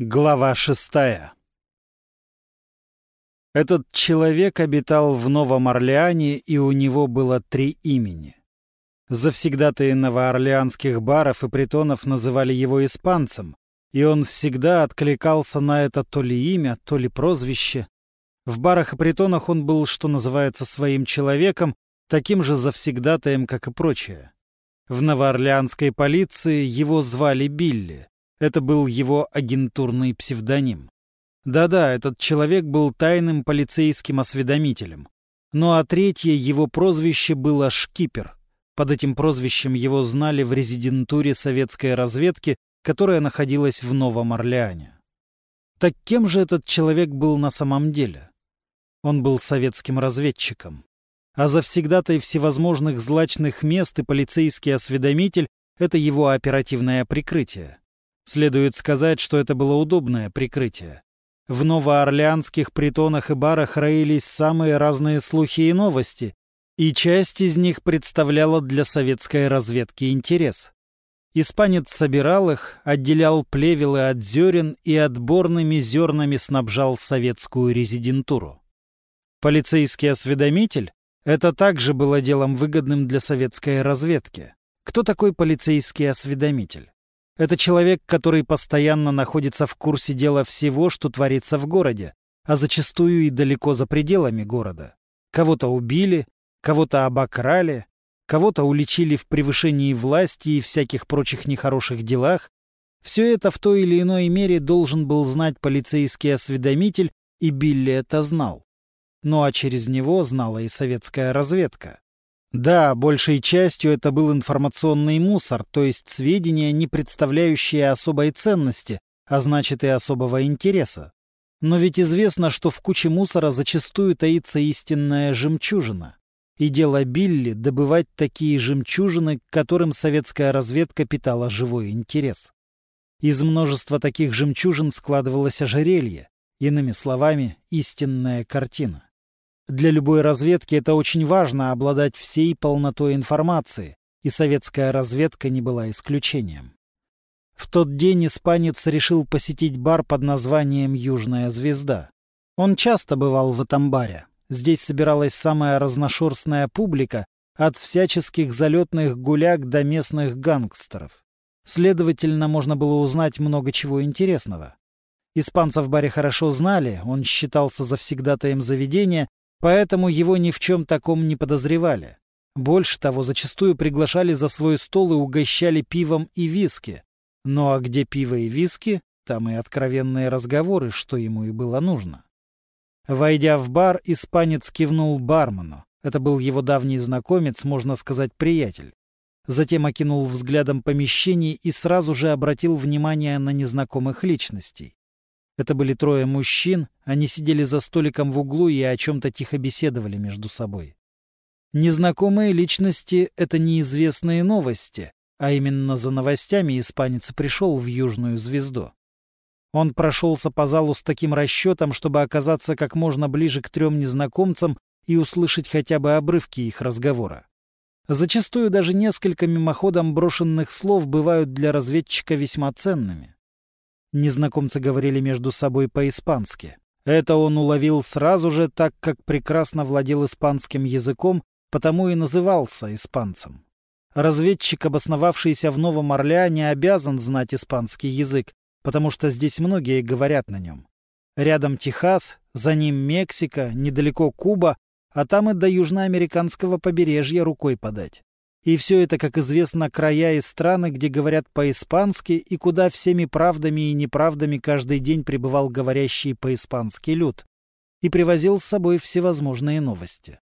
Глава шестая Этот человек обитал в Новом Орлеане, и у него было три имени. Завсегдатые новоорлеанских баров и притонов называли его испанцем, и он всегда откликался на это то ли имя, то ли прозвище. В барах и притонах он был, что называется, своим человеком, таким же завсегдатаем, как и прочее. В новоорлеанской полиции его звали Билли. Это был его агентурный псевдоним. Да-да, этот человек был тайным полицейским осведомителем. Ну а третье его прозвище было «Шкипер». Под этим прозвищем его знали в резидентуре советской разведки, которая находилась в Новом Орлеане. Так кем же этот человек был на самом деле? Он был советским разведчиком. А завсегдатай всевозможных злачных мест и полицейский осведомитель — это его оперативное прикрытие. Следует сказать, что это было удобное прикрытие. В новоорлеанских притонах и барах роились самые разные слухи и новости, и часть из них представляла для советской разведки интерес. Испанец собирал их, отделял плевелы от зерен и отборными зернами снабжал советскую резидентуру. Полицейский осведомитель — это также было делом выгодным для советской разведки. Кто такой полицейский осведомитель? Это человек, который постоянно находится в курсе дела всего, что творится в городе, а зачастую и далеко за пределами города. Кого-то убили, кого-то обокрали, кого-то уличили в превышении власти и всяких прочих нехороших делах. Все это в той или иной мере должен был знать полицейский осведомитель, и Билли это знал. Ну а через него знала и советская разведка. Да, большей частью это был информационный мусор, то есть сведения, не представляющие особой ценности, а значит и особого интереса. Но ведь известно, что в куче мусора зачастую таится истинная жемчужина. И дело Билли — добывать такие жемчужины, к которым советская разведка питала живой интерес. Из множества таких жемчужин складывалось ожерелье, иными словами, истинная картина. Для любой разведки это очень важно обладать всей полнотой информации, и советская разведка не была исключением. В тот день испанец решил посетить бар под названием «Южная звезда». Он часто бывал в этом баре. Здесь собиралась самая разношерстная публика, от всяческих залетных гуляк до местных гангстеров. Следовательно, можно было узнать много чего интересного. Испанца в баре хорошо знали, он считался завсегдатаем заведения Поэтому его ни в чем таком не подозревали. Больше того, зачастую приглашали за свой стол и угощали пивом и виски. Ну а где пиво и виски, там и откровенные разговоры, что ему и было нужно. Войдя в бар, испанец кивнул бармену. Это был его давний знакомец, можно сказать, приятель. Затем окинул взглядом помещение и сразу же обратил внимание на незнакомых личностей. Это были трое мужчин, они сидели за столиком в углу и о чем-то тихо беседовали между собой. Незнакомые личности — это неизвестные новости, а именно за новостями испанец пришел в Южную Звезду. Он прошелся по залу с таким расчетом, чтобы оказаться как можно ближе к трем незнакомцам и услышать хотя бы обрывки их разговора. Зачастую даже несколько мимоходом брошенных слов бывают для разведчика весьма ценными. Незнакомцы говорили между собой по-испански. Это он уловил сразу же, так как прекрасно владел испанским языком, потому и назывался испанцем. Разведчик, обосновавшийся в Новом Орлеане, обязан знать испанский язык, потому что здесь многие говорят на нем. Рядом Техас, за ним Мексика, недалеко Куба, а там и до южноамериканского побережья рукой подать. И все это, как известно, края и страны, где говорят по-испански, и куда всеми правдами и неправдами каждый день пребывал говорящий по-испански люд, и привозил с собой всевозможные новости.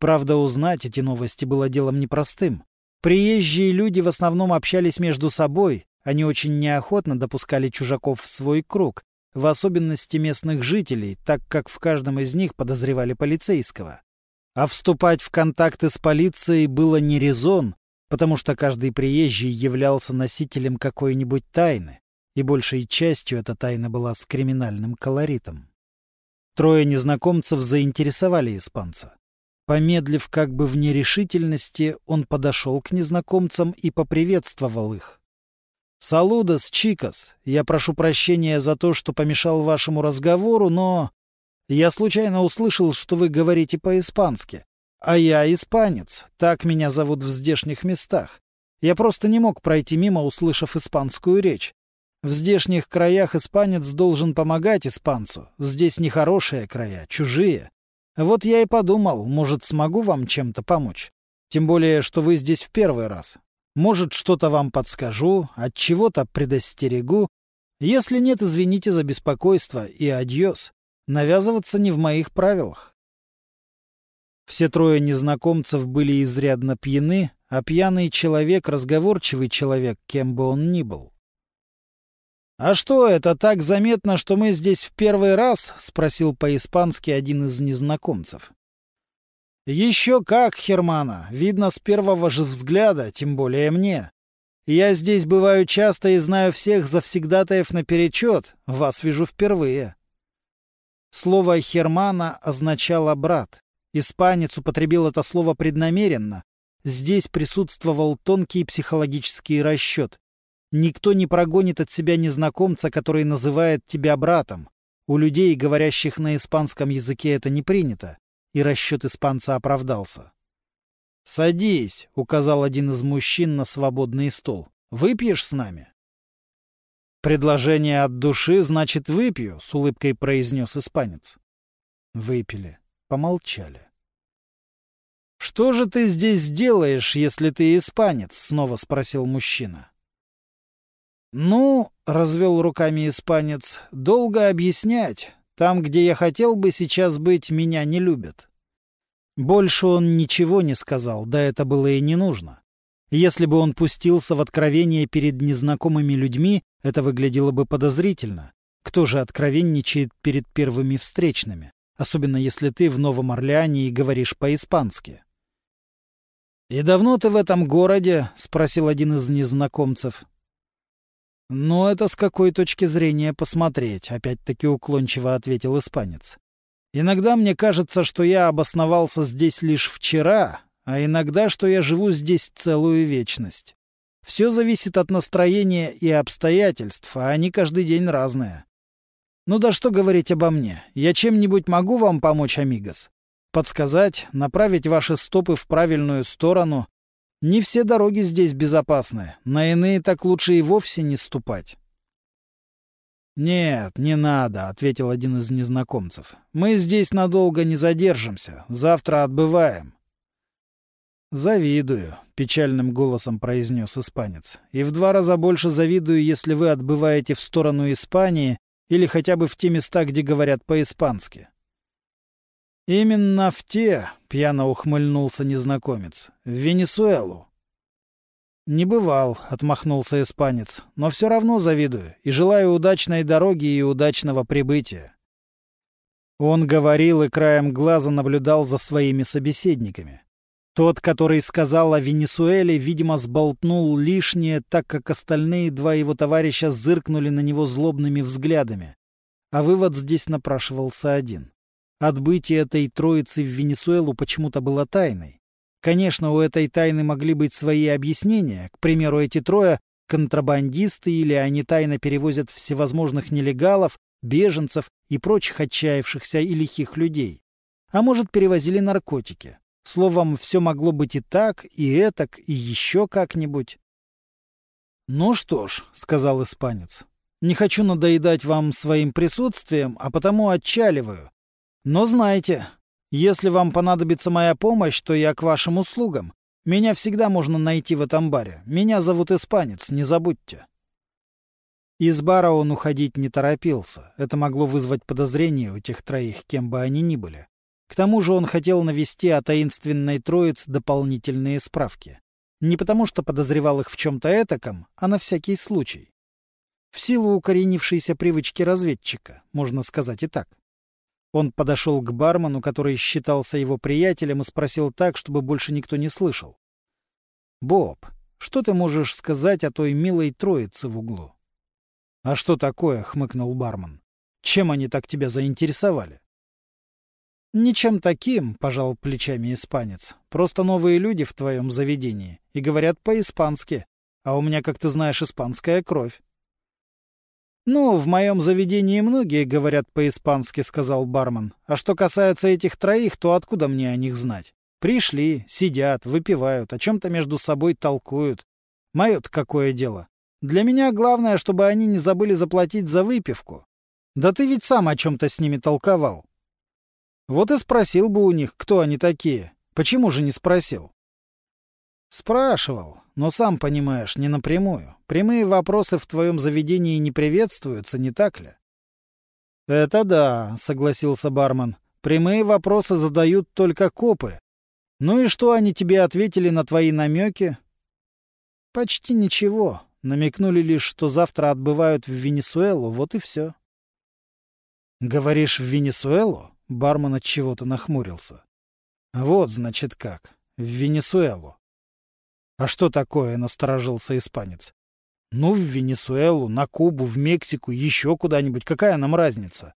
Правда, узнать эти новости было делом непростым. Приезжие люди в основном общались между собой, они очень неохотно допускали чужаков в свой круг, в особенности местных жителей, так как в каждом из них подозревали полицейского. А вступать в контакты с полицией было не резон, потому что каждый приезжий являлся носителем какой-нибудь тайны, и большей частью эта тайна была с криминальным колоритом. Трое незнакомцев заинтересовали испанца. Помедлив как бы в нерешительности, он подошел к незнакомцам и поприветствовал их. «Салудос, Чикас, я прошу прощения за то, что помешал вашему разговору, но...» «Я случайно услышал, что вы говорите по-испански. А я испанец, так меня зовут в здешних местах. Я просто не мог пройти мимо, услышав испанскую речь. В здешних краях испанец должен помогать испанцу. Здесь нехорошие края, чужие. Вот я и подумал, может, смогу вам чем-то помочь. Тем более, что вы здесь в первый раз. Может, что-то вам подскажу, от чего-то предостерегу. Если нет, извините за беспокойство и адьос. Навязываться не в моих правилах. Все трое незнакомцев были изрядно пьяны, а пьяный человек — разговорчивый человек, кем бы он ни был. «А что, это так заметно, что мы здесь в первый раз?» — спросил по-испански один из незнакомцев. «Еще как, Хермана, видно с первого же взгляда, тем более мне. Я здесь бываю часто и знаю всех завсегдатаев наперечет, вас вижу впервые». Слово «Хермана» означало «брат». Испанец употребил это слово преднамеренно. Здесь присутствовал тонкий психологический расчет. Никто не прогонит от себя незнакомца, который называет тебя братом. У людей, говорящих на испанском языке, это не принято. И расчет испанца оправдался. «Садись», — указал один из мужчин на свободный стол. «Выпьешь с нами?» «Предложение от души, значит, выпью», — с улыбкой произнес испанец. Выпили, помолчали. «Что же ты здесь делаешь, если ты испанец?» — снова спросил мужчина. «Ну, — развел руками испанец, — долго объяснять. Там, где я хотел бы сейчас быть, меня не любят». Больше он ничего не сказал, да это было и не нужно. Если бы он пустился в откровение перед незнакомыми людьми, это выглядело бы подозрительно. Кто же откровенничает перед первыми встречными? Особенно если ты в Новом Орлеане и говоришь по-испански. «И давно ты в этом городе?» — спросил один из незнакомцев. «Ну, это с какой точки зрения посмотреть?» — опять-таки уклончиво ответил испанец. «Иногда мне кажется, что я обосновался здесь лишь вчера, а иногда, что я живу здесь целую вечность. Все зависит от настроения и обстоятельств, а они каждый день разные. Ну да что говорить обо мне? Я чем-нибудь могу вам помочь, амигос? Подсказать, направить ваши стопы в правильную сторону, не все дороги здесь безопасны, на иные так лучше и вовсе не ступать. «Нет, не надо», — ответил один из незнакомцев. «Мы здесь надолго не задержимся. Завтра отбываем». «Завидую», — печальным голосом произнес испанец. «И в два раза больше завидую, если вы отбываете в сторону Испании или хотя бы в те места, где говорят по-испански. «Именно в те», — пьяно ухмыльнулся незнакомец, — «в Венесуэлу». «Не бывал», — отмахнулся испанец, — «но все равно завидую и желаю удачной дороги и удачного прибытия». Он говорил и краем глаза наблюдал за своими собеседниками. Тот, который сказал о Венесуэле, видимо, сболтнул лишнее, так как остальные два его товарища зыркнули на него злобными взглядами. А вывод здесь напрашивался один. Отбытие этой троицы в Венесуэлу почему-то было тайной. Конечно, у этой тайны могли быть свои объяснения. К примеру, эти трое — контрабандисты или они тайно перевозят всевозможных нелегалов, беженцев и прочих отчаявшихся и лихих людей. А может, перевозили наркотики. Словом, все могло быть и так, и этак, и еще как-нибудь. «Ну что ж», — сказал испанец, — «не хочу надоедать вам своим присутствием, а потому отчаливаю. Но знайте, если вам понадобится моя помощь, то я к вашим услугам. Меня всегда можно найти в этом баре. Меня зовут Испанец, не забудьте. Из бара он уходить не торопился. Это могло вызвать подозрения у тех троих, кем бы они ни были. К тому же он хотел навести о таинственной троице дополнительные справки. Не потому что подозревал их в чем-то этаком, а на всякий случай. В силу укоренившейся привычки разведчика, можно сказать и так. Он подошел к бармену, который считался его приятелем, и спросил так, чтобы больше никто не слышал. «Боб, что ты можешь сказать о той милой троице в углу?» «А что такое?» — хмыкнул бармен. «Чем они так тебя заинтересовали?» «Ничем таким», — пожал плечами испанец. «Просто новые люди в твоем заведении и говорят по-испански. А у меня, как ты знаешь, испанская кровь. «Ну, в моем заведении многие говорят по-испански», — сказал бармен. «А что касается этих троих, то откуда мне о них знать? Пришли, сидят, выпивают, о чем-то между собой толкуют. Мое-то какое дело? Для меня главное, чтобы они не забыли заплатить за выпивку. Да ты ведь сам о чем-то с ними толковал. Вот и спросил бы у них, кто они такие. Почему же не спросил? Спрашивал, но сам понимаешь, не напрямую. Прямые вопросы в твоем заведении не приветствуются, не так ли? Это да, согласился бармен. Прямые вопросы задают только копы. Ну и что они тебе ответили на твои намеки? Почти ничего. Намекнули лишь, что завтра отбывают в Венесуэлу, вот и все. Говоришь, в Венесуэлу? Бармен от чего-то нахмурился. Вот, значит, как. В Венесуэлу. А что такое, насторожился испанец. Ну, в Венесуэлу, на Кубу, в Мексику, еще куда-нибудь. Какая нам разница?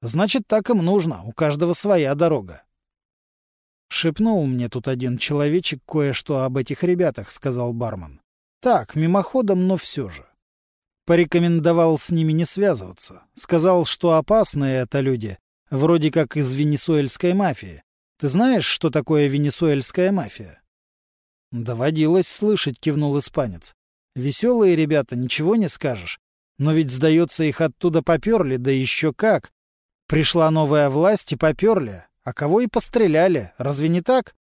Значит, так им нужно. У каждого своя дорога. Шепнул мне тут один человечек кое-что об этих ребятах, сказал бармен. Так, мимоходом, но все же. Порекомендовал с ними не связываться. Сказал, что опасные это люди, вроде как из венесуэльской мафии. Ты знаешь, что такое венесуэльская мафия? Доводилось слышать, кивнул испанец. Веселые ребята, ничего не скажешь. Но ведь, сдается, их оттуда поперли, да еще как. Пришла новая власть и поперли, а кого и постреляли, разве не так?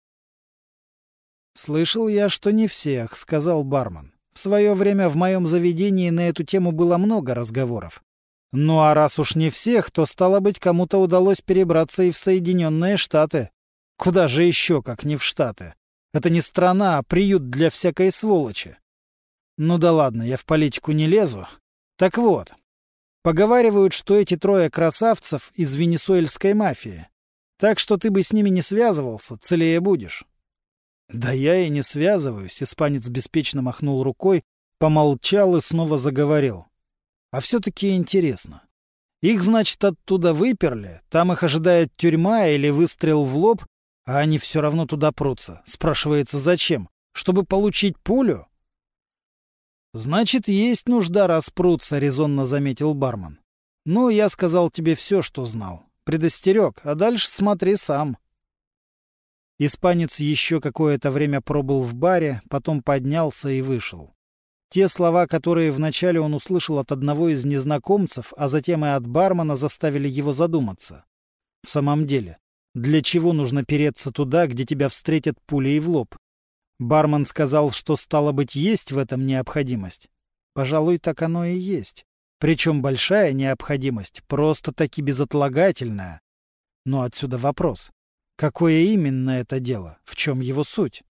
Слышал я, что не всех, сказал бармен. В свое время в моем заведении на эту тему было много разговоров. Ну а раз уж не всех, то, стало быть, кому-то удалось перебраться и в Соединенные Штаты. Куда же еще, как не в Штаты? Это не страна, а приют для всякой сволочи. Ну да ладно, я в политику не лезу. Так вот, поговаривают, что эти трое красавцев из венесуэльской мафии. Так что ты бы с ними не связывался, целее будешь. Да я и не связываюсь, испанец беспечно махнул рукой, помолчал и снова заговорил. А все-таки интересно. Их, значит, оттуда выперли, там их ожидает тюрьма или выстрел в лоб, а они все равно туда прутся. Спрашивается, зачем? Чтобы получить пулю? Значит, есть нужда распрутся, резонно заметил бармен. Ну, я сказал тебе все, что знал. Предостерег, а дальше смотри сам. Испанец еще какое-то время пробыл в баре, потом поднялся и вышел. Те слова, которые вначале он услышал от одного из незнакомцев, а затем и от бармена, заставили его задуматься. В самом деле, для чего нужно переться туда, где тебя встретят пулей в лоб? Бармен сказал, что стало быть есть в этом необходимость. Пожалуй, так оно и есть. Причем большая необходимость, просто-таки безотлагательная. Но отсюда вопрос. Какое именно это дело? В чем его суть?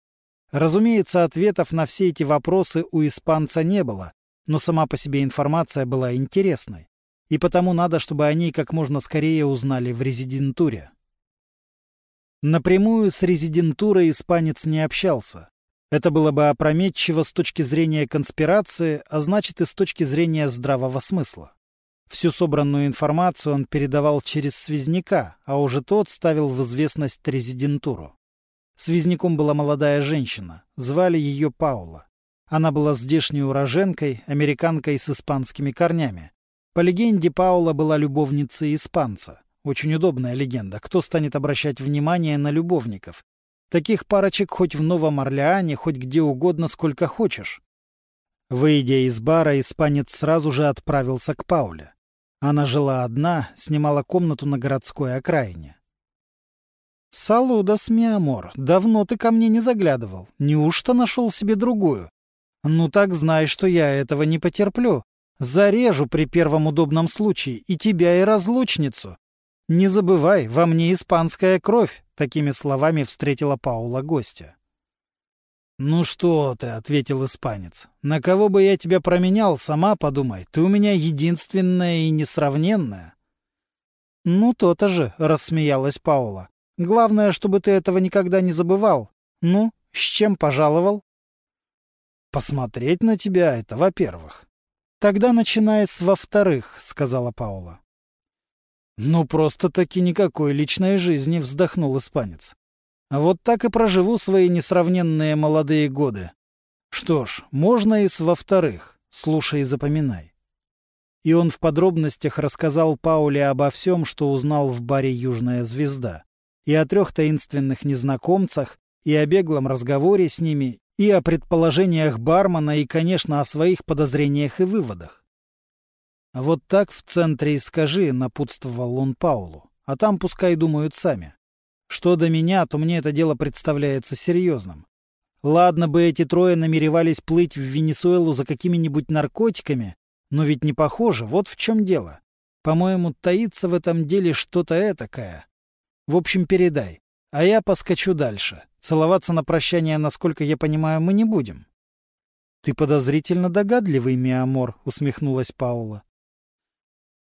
Разумеется, ответов на все эти вопросы у испанца не было, но сама по себе информация была интересной, и потому надо, чтобы о ней как можно скорее узнали в резидентуре. Напрямую с резидентурой испанец не общался. Это было бы опрометчиво с точки зрения конспирации, а значит и с точки зрения здравого смысла. Всю собранную информацию он передавал через связняка, а уже тот ставил в известность резидентуру. Связняком была молодая женщина. Звали ее Паула. Она была здешней уроженкой, американкой с испанскими корнями. По легенде, Паула была любовницей испанца. Очень удобная легенда. Кто станет обращать внимание на любовников? Таких парочек хоть в Новом Орлеане, хоть где угодно, сколько хочешь. Выйдя из бара, испанец сразу же отправился к Пауле. Она жила одна, снимала комнату на городской окраине. «Салудас, миамор, давно ты ко мне не заглядывал. Неужто нашел себе другую? Ну так знай, что я этого не потерплю. Зарежу при первом удобном случае и тебя, и разлучницу. Не забывай, во мне испанская кровь», — такими словами встретила Паула гостя. «Ну что ты», — ответил испанец, — «на кого бы я тебя променял, сама подумай, ты у меня единственная и несравненная». «Ну, то-то же», — рассмеялась Паула. Главное, чтобы ты этого никогда не забывал. Ну, с чем пожаловал? Посмотреть на тебя — это во-первых. Тогда начиная с во-вторых, — сказала Паула. Ну, просто-таки никакой личной жизни, — вздохнул испанец. Вот так и проживу свои несравненные молодые годы. Что ж, можно и с во-вторых. Слушай и запоминай. И он в подробностях рассказал Пауле обо всем, что узнал в баре «Южная звезда», и о трех таинственных незнакомцах, и о беглом разговоре с ними, и о предположениях бармена, и, конечно, о своих подозрениях и выводах. «Вот так в центре и скажи», — напутствовал он Паулу, — «а там пускай думают сами. Что до меня, то мне это дело представляется серьезным. Ладно бы эти трое намеревались плыть в Венесуэлу за какими-нибудь наркотиками, но ведь не похоже, вот в чем дело. По-моему, таится в этом деле что-то этакое. В общем, передай. А я поскочу дальше. Целоваться на прощание, насколько я понимаю, мы не будем. — Ты подозрительно догадливый, mi amor, — усмехнулась Паула.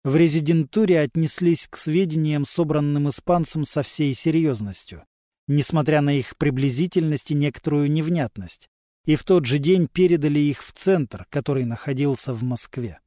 В резидентуре отнеслись к сведениям, собранным испанцем со всей серьезностью, несмотря на их приблизительность и некоторую невнятность, и в тот же день передали их в центр, который находился в Москве.